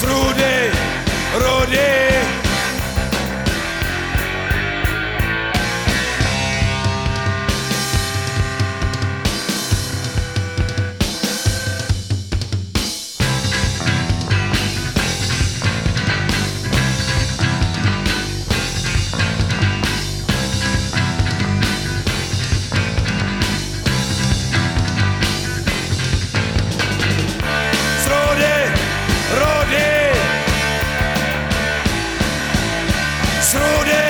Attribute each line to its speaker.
Speaker 1: through the exploded.